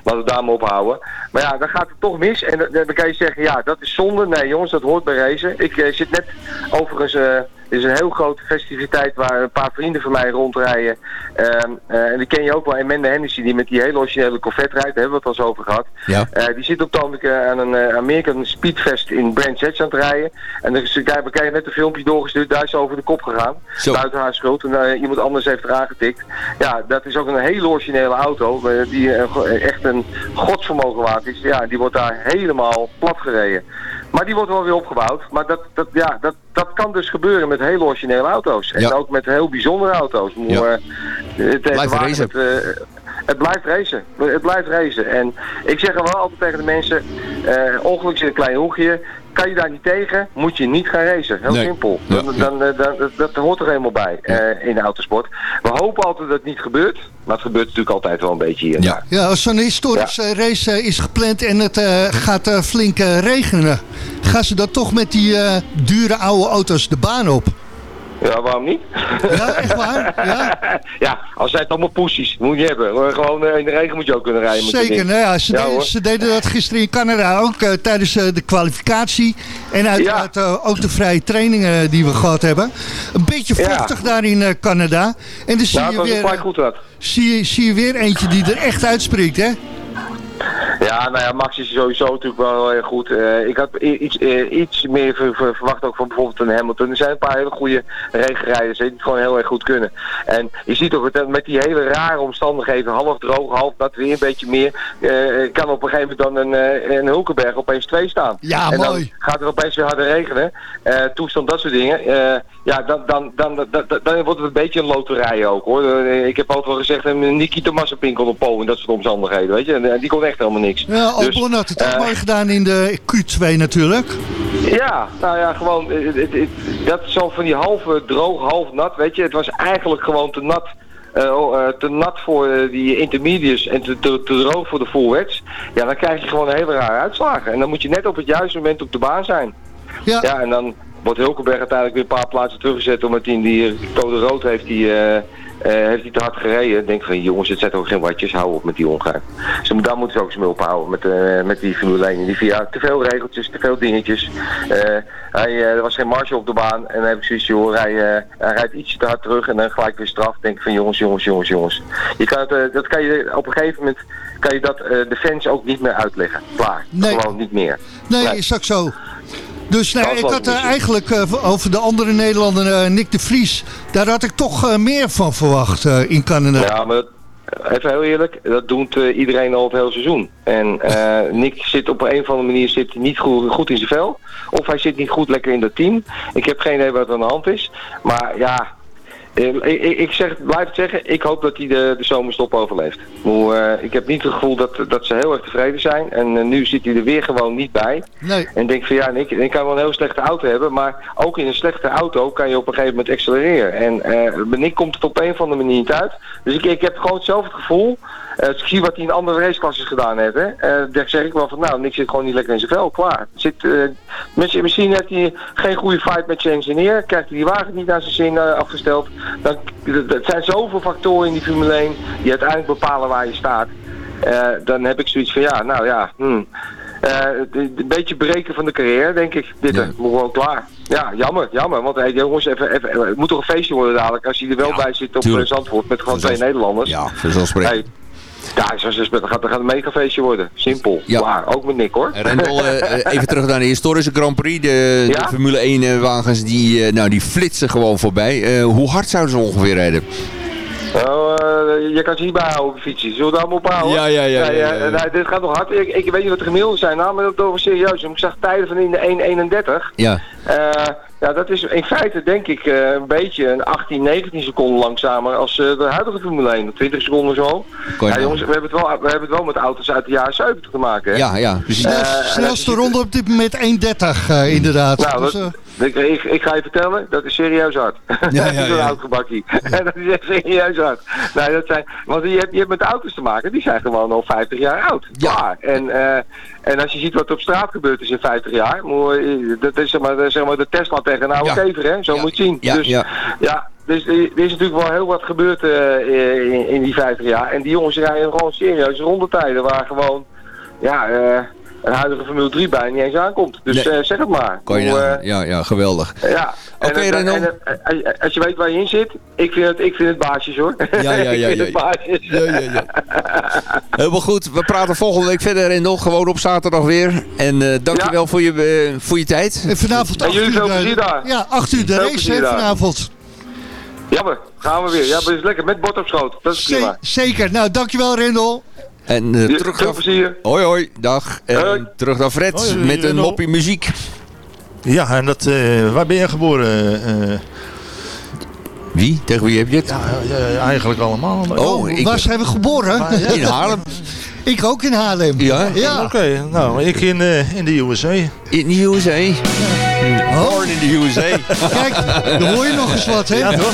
laten we daar maar op houden. Maar ja, dan gaat het toch mis. En dan, dan kan je zeggen, ja, dat is zonde. Nee, jongens, dat hoort bij racen. Ik eh, zit net overigens. Het is een heel grote festiviteit waar een paar vrienden van mij rondrijden. Ehm, eh, en die ken je ook wel. Amanda Hennessy, die met die hele originele Corvette rijdt. Daar hebben we het al eens over gehad. Ja. Eh, die zit op het eh, aan een American Speedfest in Brands Hatch aan het rijden. En dan is, kijk, we krijgen net een filmpje doorgestuurd, daar is ze over de kop gegaan. Zo. Buiten haar schuld. En iemand anders heeft er aangetikt. Ja, dat is ook een hele originele auto. die echt een godsvermogen waard is. Ja, die wordt daar helemaal plat gereden. Maar die wordt wel weer opgebouwd. Maar dat, dat, ja, dat, dat kan dus gebeuren met hele originele auto's. En Ja. ook met heel bijzondere auto's. Moet, Ja. eh, het, Blijft racen. met, eh, het blijft racen. Het blijft racen. En ik zeg er wel altijd tegen de mensen, eh ongeluk is in een klein hoekje. Kan je daar niet tegen, moet je niet gaan racen. Heel Nee. simpel. Ja, Dan, ja. dan, eh, dan, dat, dat hoort er helemaal bij eh, in de autosport. We hopen altijd dat het niet gebeurt. Maar het gebeurt natuurlijk altijd wel een beetje hier Ja. Ja, als zo'n historische race eh, is gepland en het eh, gaat eh, flink regenen... gaan ze dan toch met die eh, dure oude auto's de baan op? Ja, waarom niet? Ja, echt waar? Ja? [laughs] ja, als zij het allemaal poesies, moet je hebben. Gewoon eh, in de regen moet je ook kunnen rijden. Zeker, ding. nou ja, ze, Ja, deden, hoor. ze deden dat gisteren in Canada ook eh, tijdens eh, de kwalificatie. En uiteraard ook de vrije trainingen die we gehad hebben. Een beetje vochtig daar in Canada. En dan zie, je weer, goed zie, je, zie je weer eentje die er echt uitspringt, hè? Ja, nou ja, Max is sowieso natuurlijk wel heel erg goed. Eh, ik had iets, eh, iets meer ver- ver- verwacht ook van bijvoorbeeld een Hamilton. Er zijn een paar hele goede regenrijders die het gewoon heel erg goed kunnen. En je ziet ook met die hele rare omstandigheden, half droog, half nat, weer een beetje meer, eh, kan op een gegeven moment dan een, een Hulkenberg opeens twee staan. Ja, en dan mooi. gaat er opeens weer harder regenen, toestand, dat soort dingen. Ja, dan, dan, dan, dan, dan, dan wordt het een beetje een loterij ook hoor. Ik heb altijd wel gezegd, een Nikita Mazepin kon op Polen dat soort omstandigheden, weet je. En, die kon echt helemaal niks. Ja, Dus, Albon had het ook eh, mooi gedaan in de Q2 natuurlijk. Ja, nou ja, gewoon, eh, het, het, het- dat zo van die halve droog, half nat, weet je. Het was eigenlijk gewoon te nat eh, oh, eh, te nat voor eh, die intermediates en te, te, te droog voor de fullwets, ja, dan krijg je gewoon een hele rare uitslagen. En dan moet je net op het juiste moment op de baan zijn. Ja, en dan wordt Hulkenberg uiteindelijk weer een paar plaatsen teruggezet omdat hij die eh, code rood heeft die, eh, eh, heeft hij te hard gereden. Denk van jongens, het zet ook geen watjes, hou op met die ongein. Dus daar moeten ze ook eens mee ophouden met, eh, met die Formule 1. Die via te veel regeltjes, te veel dingetjes. Eh, hij, eh, er was geen marge op de baan en dan heb ik zoiets, joh, hij, eh, hij rijdt ietsje te hard terug en dan gelijk weer straf. denk van jongens, jongens, jongens, jongens. Je kan het, eh, dat kan je op een gegeven moment kan je dat eh, de fans ook niet meer uitleggen. Klaar. Gewoon niet meer. Nee, is ook zo. Dus Dat ik had eh, eigenlijk eh, over de andere Nederlander, eh, Nick de Vries, daar had ik toch meer van verwacht in Canada. Ja, maar even heel eerlijk, dat doet iedereen al het hele seizoen. En [laughs] Nick zit op een of andere manier zit niet goed, goed in zijn vel. Of hij zit niet goed lekker in dat team. Ik heb geen idee wat er aan de hand is. Maar ja, ik, ik- ik zeg, blijf het zeggen, ik hoop dat hij de, de zomerstop overleeft. Ik eh, ik heb niet het gevoel dat, dat ze heel erg tevreden zijn. En eh, nu zit hij er weer gewoon niet bij. Nee. En denk van ja, Nick, ik kan wel een heel slechte auto hebben, maar ook in een slechte auto kan je op een gegeven moment accelereren. En eh bij Nick komt het op een of andere manier niet uit. Dus ik, ik heb gewoon hetzelfde gevoel. Eh, zie wat hij in andere raceklasses gedaan heeft, hè, eh, dan zeg ik wel van nou, Nick zit gewoon niet lekker in zijn vel, klaar. Zit, eh, misschien, misschien heeft hij geen goede fight met zijn engineer, krijgt hij die wagen niet naar zijn zin afgesteld. Dan, het zijn zoveel factoren in die Formule 1 die uiteindelijk bepalen waar je staat. Dan heb ik zoiets van ja, nou ja, hmm. Een beetje breken van de carrière, denk ik. Dit ja. moet gewoon klaar. Ja, jammer, jammer. Want hey, jongens, even, even, het moet toch een feestje worden dadelijk als hij er wel bij zit op Zandvoort met gewoon twee Nederlanders. Ja, vanzelfsprekend. Hey, ja, zoals het gaat, gaat een mega feestje worden. Simpel. Klaar. Ook met Nick hoor. Rendel, eh, [laughs] even terug naar de historische Grand Prix. De, Ja? de Formule 1 eh, wagens die, eh, nou, die flitsen gewoon voorbij. Eh, hoe hard zouden ze ongeveer rijden? Oh, eh, je kan ze niet bijhouden op de fietsje. Zullen we daar maar ophouden? Ja, ja, ja, Nee, ja, eh, ja. nee, dit gaat nog hard. Ik, ik weet niet wat de gemiddelden zijn, nou, maar dat is serieus. Ik zag tijden van in de 1.31. Ja. Eh, ja, dat is in feite denk ik eh, een beetje een 18, 19 seconden langzamer als eh, de huidige Formule 1. 20 seconden zo. Ja, wel. jongens, we hebben, het wel, we hebben het wel met auto's uit de jaren 70 te maken. Hè? Ja, ja, precies. Eh, Snelste, ronde op dit moment 1.30 eh, inderdaad. Nou, Dus, dat, ik, ik, ik ga je vertellen, dat is serieus hard. Ja, [laughs] dat ja, is een ja. oud gebakkie. [laughs] dat is echt serieus hard. Nee, dat zijn, want je hebt, je hebt met auto's te maken, die zijn gewoon al 50 jaar oud. Ja. En, eh, en als je ziet wat er op straat gebeurd is in 50 jaar, je- dat is zeg maar, zeg maar de Tesla tegen een oude Ja. kever, hè? zo moet je zien. Ja, dus, ja. dus er er is natuurlijk wel heel wat gebeurd eh, in, in die 50 jaar. En die jongens rijden gewoon serieus rondetijden waar gewoon, ja, eh, een huidige Formule 3 bijna niet eens aankomt. Dus Nee. eh, zeg het maar. Kan je Hoe, nou- eh, ja, ja, geweldig. ja. Oké, En Renan. en het- als- je weet waar je in zit, ik vind het, ik vind het baasjes hoor. Ja, ja, ja, [laughs] ik vind ja, het baasjes. Ja, ja, ja. [laughs] Helemaal goed. We praten volgende week verder, Rendel. Gewoon op zaterdag weer. En eh dankjewel voor, je, eh, voor je tijd. en vanavond En 8 jullie uur, veel plezier daar. Ja, 8 uur de Veel race hè, vanavond. Jammer, gaan we weer. Ja, maar het is lekker met bord op schoot. Dat is Ze- prima. zeker. Nou, dankjewel Rendel. En eh, terug naar... plezier. Hoi, hoi. Dag. En Hoi. terug naar Fred Hoi, met een moppie muziek. Ja, en dat, eh, waar ben je geboren? eh? Wie? Tegen wie heb je het? ja, ja, eigenlijk allemaal. Oh, ik, Waar zijn we geboren? [laughs] in Haarlem. ik ook in Haarlem. Ja? Ja. Oké, nou, ik in, eh, in de USA. In de USA. Born in the USA. Kijk, dan hoor je nog eens wat, hè? Ja, toch?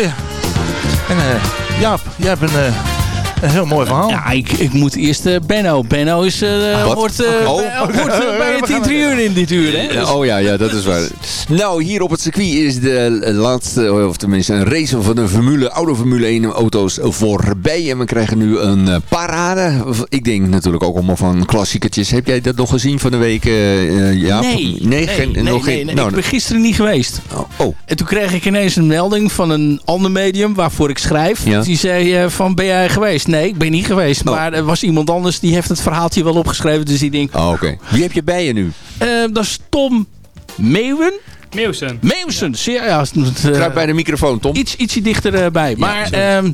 Weer. En eh, Jaap, jij hebt een, eh, een heel mooi verhaal. Ja, ik, ik moet eerst eh, Benno. Benno is, eh, Wat? hoort, eh, Oh. [laughs] bij- hoort bij het We gaan interieur in dit uur. Hè? Ja, oh ja, ja, dat is waar. [laughs] Nou, hier op het circuit is de laatste, of tenminste een race van de Formule, oude Formule 1 auto's voorbij. En we krijgen nu een eh, parade. Ik denk natuurlijk ook allemaal van klassiekertjes. Heb jij dat nog gezien van de week, eh, eh, Jaap? Nee, nee, geen, nee, nog nee, geen. nee. nou, ik ben gisteren niet geweest. oh. En toen kreeg ik ineens een melding van een ander medium waarvoor ik schrijf. Ja. Die zei van, ben jij geweest? Nee, ik ben niet geweest. Maar er was iemand anders die heeft het verhaaltje wel opgeschreven. Dus ik denk, Oh, oké. Wie heb je bij je nu? eh, dat is Tom Meeuwen. Meeuwsen. Meeuwsen, zeer, ja. het, eh, Kruip bij de microfoon, Tom. Iets, ietsje dichterbij. maar zo. ehm,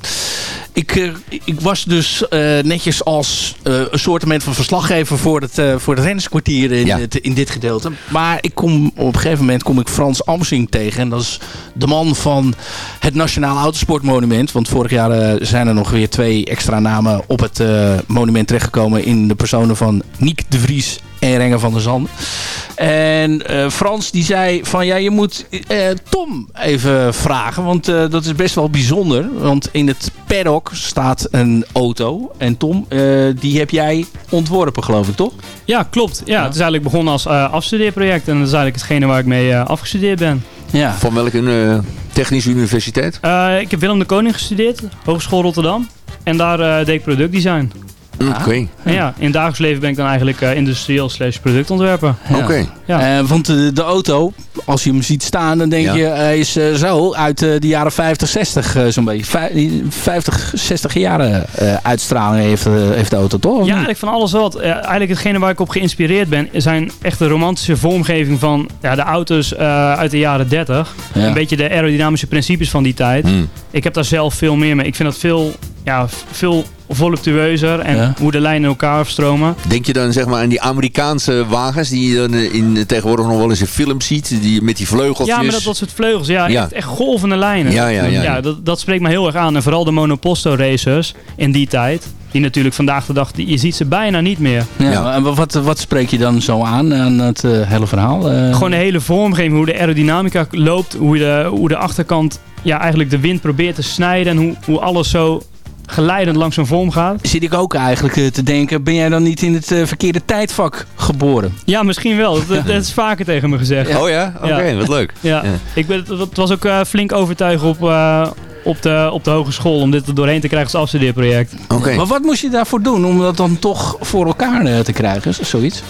ik, eh, ik was dus eh, netjes als eh, een soort van verslaggever voor het, eh voor het rennerskwartier in, in dit gedeelte. Maar ik kom, op een gegeven moment kom ik Frans Amsing tegen. En dat is de man van het Nationaal Autosportmonument. Want vorig jaar eh, zijn er nog weer twee extra namen op het eh, monument terechtgekomen. In de personen van Niek de Vries en Renger van der Zanden. En eh, Frans die zei van ja, je moet eh, Tom even vragen. Want eh, dat is best wel bijzonder. Want in het paddock staat een auto. En Tom, eh, die heb jij ontworpen geloof ik toch? Ja, klopt. Ja, Het is eigenlijk begonnen als eh, afstudeerproject. En dat is eigenlijk hetgene waar ik mee eh, afgestudeerd ben. Ja. Van welke eh, technische universiteit? Eh, ik heb Willem de Koning gestudeerd, Hogeschool Rotterdam. En daar eh, deed ik productdesign. Oké. Ja, in het dagelijks leven ben ik dan eigenlijk eh, industrieel slash productontwerper. Oké. Ja. Eh, want de, de auto, als je hem ziet staan, dan denk Ja. je, hij is eh, zo uit eh, de jaren 50, 60 eh, zo'n beetje. Vij- 50, 60 jaren eh, uitstraling heeft, eh, heeft de auto toch? Ja, eigenlijk van alles wat. Eh, eigenlijk hetgene waar ik op geïnspireerd ben, zijn echt de romantische vormgeving van ja, de auto's eh, uit de jaren 30. Ja. Een beetje de aerodynamische principes van die tijd. Hmm. Ik heb daar zelf veel meer mee. Ik vind dat veel, ja, veel voluptueuzer en Ja. hoe de lijnen in elkaar afstromen. Denk je dan zeg maar aan die Amerikaanse wagens die je dan in, tegenwoordig nog wel eens in films ziet? Die, met die vleugeltjes. Ja, maar dat, dat soort vleugels. Ja, Ja. Echt, echt golvende lijnen. Ja, ja, ja, ja. dat, dat spreekt me heel erg aan. En vooral de monoposto racers in die tijd. Die natuurlijk vandaag de dag, die- je ziet ze bijna niet meer. Ja, en wat, wat spreek je dan zo aan aan het eh, hele verhaal? Eh, Gewoon de hele vormgeving, hoe de aerodynamica loopt, hoe de, hoe de achterkant ja, eigenlijk de wind probeert te snijden en hoe, hoe alles zo geleidend langs een vorm gaat. Zit ik ook eigenlijk eh, te denken, ben jij dan niet in het eh, verkeerde tijdvak geboren? Ja, misschien wel. Dat, dat is vaker tegen me gezegd. Oh ja? Oké, wat leuk. Ja. Ja. Ik ben, het was ook eh, flink overtuigen op, eh, op, de, op de hogeschool om dit er doorheen te krijgen als afstudeerproject. Maar wat moest je daarvoor doen om dat dan toch voor elkaar te krijgen? Is dat zoiets?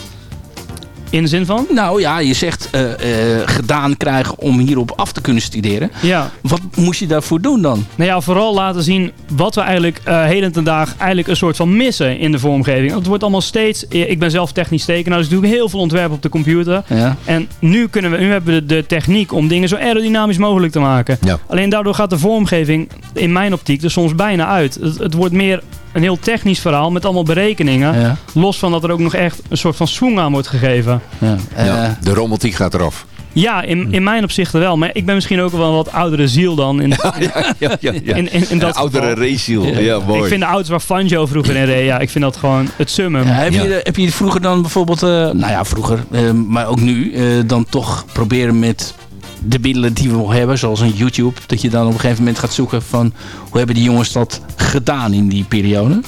In de zin van? Nou ja, je zegt eh, eh, gedaan krijgen om hierop af te kunnen studeren. Ja. Wat moest je daarvoor doen dan? Nou ja, vooral laten zien wat we eigenlijk eh heden ten daag eigenlijk een soort van missen in de vormgeving. Het wordt allemaal steeds... Ik ben zelf technisch tekenaar, dus ik doe heel veel ontwerpen op de computer. Ja. En nu, kunnen we, nu hebben we de, de techniek om dingen zo aerodynamisch mogelijk te maken. Ja. Alleen daardoor gaat de vormgeving in mijn optiek er soms bijna uit. Het, het wordt meer een heel technisch verhaal met allemaal berekeningen. Ja. Los van dat er ook nog echt een soort van swing aan wordt gegeven. Ja. Ja, de romantiek gaat eraf. Ja, in, in mijn opzichten wel. Maar ik ben misschien ook wel een wat oudere ziel dan. In, [laughs] Ja, ja, ja. In, in, in dat Een oudere raceziel. Ja, mooi. Ik vind de auto's waar Fangio vroeger in reed, ja, ik vind dat gewoon het summum. Ja, heb, Je, heb je vroeger dan bijvoorbeeld, eh, nou ja, vroeger, eh, maar ook nu, eh, dan toch proberen met de middelen die we hebben, zoals een YouTube, dat je dan op een gegeven moment gaat zoeken van hoe hebben die jongens dat gedaan in die periode?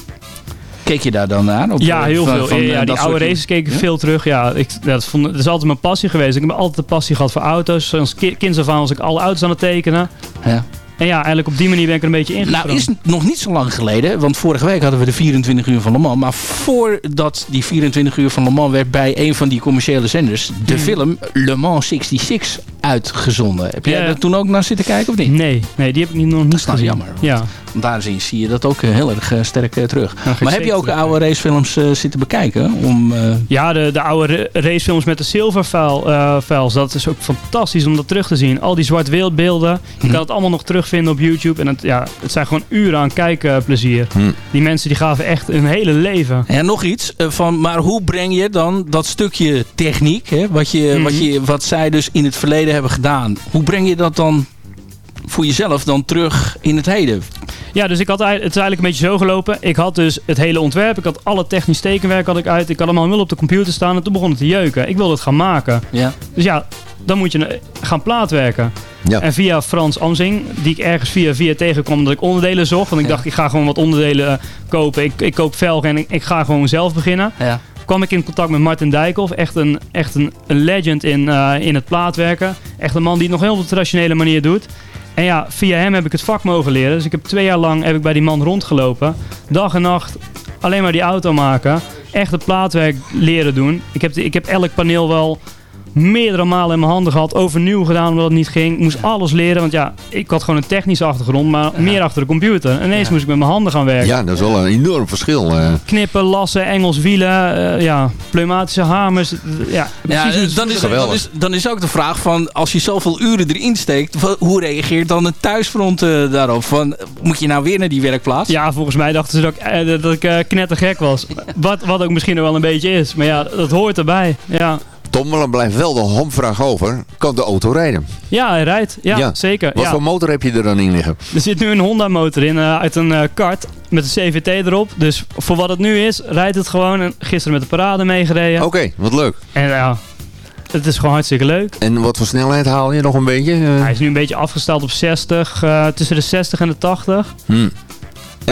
Keek je daar dan naar? Op, Ja, eh, heel van- veel. van, ja, eh, die oude races keek ik Ja? veel terug. Ja, ik, dat, vond, dat is altijd mijn passie geweest. Ik heb altijd een passie gehad voor auto's. Als ki- kind af aan was ik alle auto's aan het tekenen. Ja. En ja, eigenlijk op die manier ben ik er een beetje ingesprongen. Nou is het nog niet zo lang geleden, want vorige week hadden we de 24 uur van Le Mans. Maar voordat die 24 uur van Le Mans werd bij een van die commerciële zenders de Hmm. film Le Mans 66 uitgezonden. Heb jij Ja. daar toen ook naar zitten kijken of niet? Nee, nee die heb ik niet, nog niet Dat is gezien. jammer. Ja. Want daar zie, zie je dat ook eh, heel erg eh, sterk eh, terug. ik maar heb je ook oude racefilms zitten bekijken? Om, Ja, de, de oude ra- racefilms met de zilvervuils. dat is ook fantastisch om dat terug te zien. Al die zwart-wit beelden. Je kan het allemaal nog terugvinden op YouTube. En het, ja, het zijn gewoon uren aan kijkplezier. Hm. Die mensen die gaven echt hun hele leven. En nog iets, eh, van, maar hoe breng je dan dat stukje techniek, hè, wat, je, Mhm. wat, je, wat zij dus in het verleden hebben gedaan, hoe breng je dat dan voor jezelf dan terug in het heden? Ja, dus ik had, het is eigenlijk een beetje zo gelopen. Ik had dus het hele ontwerp, ik had alle technisch tekenwerk had ik uit. Ik had allemaal helemaal op de computer staan en toen begon het te jeuken. Ik wilde het gaan maken. Ja. Dus ja, dan moet je eh, gaan plaatwerken. Ja. En via Frans Amzing, die ik ergens via via tegenkwam dat ik onderdelen zocht. Want ik dacht, ik ga gewoon wat onderdelen eh, kopen. Ik, ik koop velgen en ik, ik ga gewoon zelf beginnen. Ja. Kwam ik in contact met Martin Dijkhoff. Echt een, echt een, legend in, eh, in het plaatwerken. Echt een man die het nog heel op de traditionele manier doet. En ja, via hem heb ik het vak mogen leren. Dus ik heb twee jaar lang heb ik bij die man rondgelopen. Dag en nacht alleen maar die auto maken. Echt het plaatwerk leren doen. Ik heb, ik heb elk paneel wel meerdere malen in mijn handen gehad. Overnieuw gedaan omdat het niet ging. Ik moest alles leren. Want ja, ik had gewoon een technische achtergrond. Maar meer achter de computer. En ineens moest ik met mijn handen gaan werken. Ja, dat is wel een enorm verschil. eh. Knippen, lassen, Engels wielen. eh, ja, pneumatische hamers. Ja, Ja, precies dan is, dan, Geweldig. is, dan is ook de vraag van, als je zoveel uren erin steekt, hoe reageert dan het thuisfront eh, daarop? Van, moet je nou weer naar die werkplaats? Ja, volgens mij dachten ze dat ik, dat ik eh, knettergek was. [laughs] Wat, wat ook misschien nog wel een beetje is. Maar ja, dat hoort erbij. Ja, Tom, maar dan blijft wel de hamvraag over. Kan de auto rijden? ja hij rijdt. Ja, zeker. Wat ja. voor motor heb je er dan in liggen? Er zit nu een Honda motor in eh, uit een eh, kart met een CVT erop. Dus voor wat het nu is, rijdt het gewoon. En gisteren met de parade meegereden. Oké, wat leuk. En ja, het is gewoon hartstikke leuk. En wat voor snelheid haal je nog een beetje? Eh, Hij is nu een beetje afgesteld op 60, eh, tussen de 60 en de 80. hmm.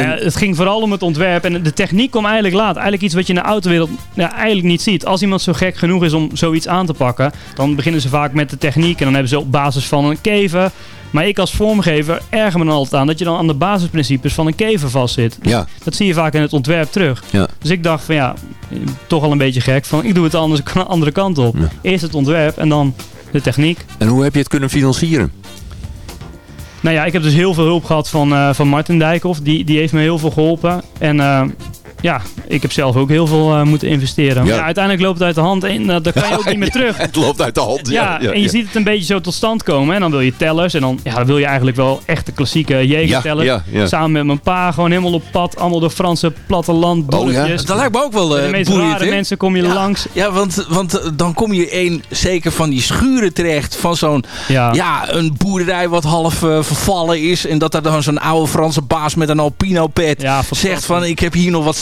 Ja, het ging vooral om het ontwerp en de techniek kwam eigenlijk laat. Eigenlijk iets wat je in de autowereld ja, eigenlijk niet ziet. Als iemand zo gek genoeg is om zoiets aan te pakken, dan beginnen ze vaak met de techniek en dan hebben ze op basis van een kever. Maar ik als vormgever erger me dan altijd aan dat je dan aan de basisprincipes van een kever vastzit. Ja. Dat zie je vaak in het ontwerp terug. Ja. Dus ik dacht van ja, toch al een beetje gek van ik doe het anders [laughs] een andere kant op. Eerst het ontwerp en dan de techniek. En hoe heb je het kunnen financieren? Nou ja, ik heb dus heel veel hulp gehad van, eh, van Martin Dijkhoff. Die, die heeft me heel veel geholpen. En eh, ja, ik heb zelf ook heel veel eh, moeten investeren. Maar Ja. ja, uiteindelijk loopt het uit de hand en uh, daar kan je [laughs] ook niet meer terug. Het loopt uit de hand. Ja, Ja, en je ziet het een beetje zo tot stand komen. En dan wil je tellers. En dan, ja, dan wil je eigenlijk wel echt de klassieke Jäger-teller. Ja, ja, ja. Samen met mijn pa gewoon helemaal op pad. Allemaal door Franse platteland Oh. Dat lijkt me ook wel Met eh de meest boeiend, rare mensen kom je Ja. langs. Ja, want, want dan kom je in zeker van die schuren terecht van zo'n Ja. ja. een boerderij wat half eh, vervallen is en dat er dan zo'n oude Franse baas met een alpino pet zegt van ik heb hier nog wat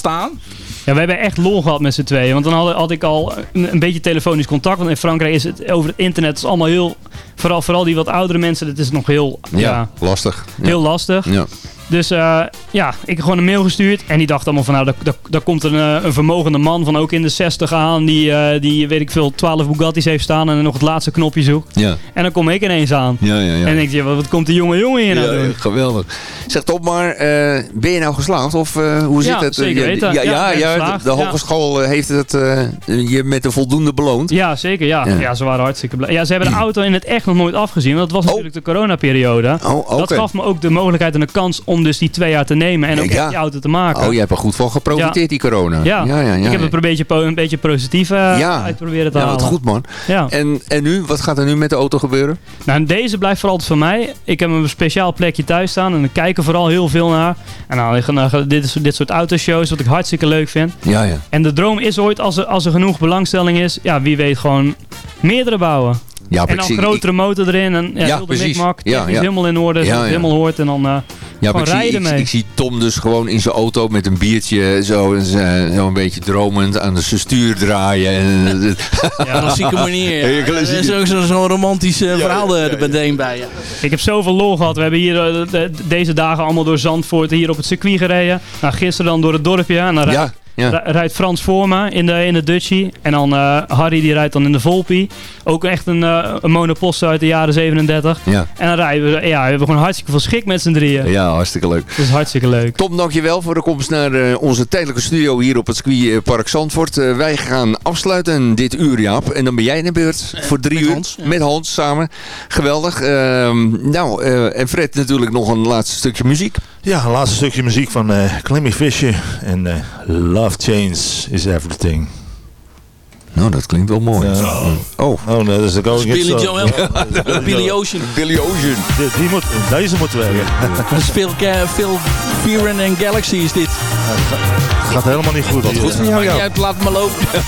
Ja, we hebben echt lol gehad met z'n tweeën. Want dan had, had ik al een, een beetje telefonisch contact. Want in Frankrijk is het over het internet is allemaal heel... Vooral, vooral die wat oudere mensen, dat is nog heel... Ja, ja lastig. Ja. Heel lastig. Ja. Dus eh, ja, ik heb gewoon een mail gestuurd. En die dacht allemaal van, nou, daar, daar, daar komt een, eh, een vermogende man van ook in de 60 aan. Die, eh, die, weet ik veel, 12 Bugattis heeft staan en nog het laatste knopje zoekt. Ja. En dan kom ik ineens aan. Ja, ja, ja. En denk je, wat, wat komt die jonge jongen hier nou Ja, doen? geweldig. Zeg Tom, maar ben je nou geslaagd? Of hoe zit Ja, het? zeker Ja, weten. Ja, Ja, ja, ben ja, de, hogeschool heeft het je met een voldoende beloond. Ja, zeker. Ja. Ja. Ze waren hartstikke blij. Ja, ze hebben de auto in het echt nog nooit afgezien. Want dat was natuurlijk de coronaperiode. Oh. Dat gaf me ook de mogelijkheid en de kans om dus die twee jaar te nemen. En ook Ja. die auto te maken. Oh, je hebt er goed van geprofiteerd, Ja. die corona. Ja. ja, ja. ja, ik heb ja. het een beetje, een beetje positief eh, Ja. uit proberen te Ja, halen. wat goed man. Ja. En, en nu? Wat gaat er nu met de auto gebeuren? Nou, deze blijft voor altijd van mij. Ik heb een speciaal plekje thuis staan en ik kijk er vooral heel veel naar. En nou, naar dit, is- dit soort autoshows, wat ik hartstikke leuk vind. Ja, ja. En de droom is ooit, als er, als er genoeg belangstelling is, ja, wie weet gewoon meerdere bouwen. Ja, en dan precies. grotere motor erin en ja, Ja, heel de precies. Ja, ja. helemaal in orde, Ja, ja. helemaal hoort. En dan eh Ja, maar ik zie, rijden ik, mee. ik zie Tom dus gewoon in zijn auto met een biertje zo, eh, zo een beetje dromend aan de zijn stuur draaien. En, Ja, klassieke manier. Ja. Er is ook zo'n zo'n romantisch eh, verhaal er meteen bij. Ja. Ik heb zoveel lol gehad. We hebben hier eh, de- deze dagen allemaal door Zandvoort hier op het circuit gereden. Nou, gisteren dan door het dorpje. En dan Ja, ja. ri- rijdt Frans voor me in de, in de Dutchie. En dan eh, Harry die rijdt dan in de Volpi. Ook echt een, eh een monoposto uit de jaren 37. Ja. En dan rijden we, ja, we hebben gewoon hartstikke veel schik met z'n drieën. ja, hartstikke leuk. Dat is hartstikke leuk. Tom, dankjewel voor de komst naar eh, onze tijdelijke studio hier op het circuitpark Zandvoort. Eh, wij gaan afsluiten dit uur, Jaap. En dan ben jij in de beurt voor drie met uur. Hans, ja. Met Hans samen. Geweldig. Ehm, nou, eh, en Fred natuurlijk nog een laatste stukje muziek. Ja, een laatste stukje muziek van eh Clemmy Fisher. En eh, Love Chains is Everything. Nou, dat klinkt wel mooi. Ja. Oh. Oh, nee, dat is de Going Billy. Joel. Billy Ocean. Billy Ocean. Die, die moet, deze moeten we hebben. Dat is Phil, Ga- Phil Fearon en Galaxy is dit. Gaat helemaal niet goed. Wat goed van jou, uit, laat me lopen. [laughs]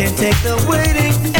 can't take the waiting.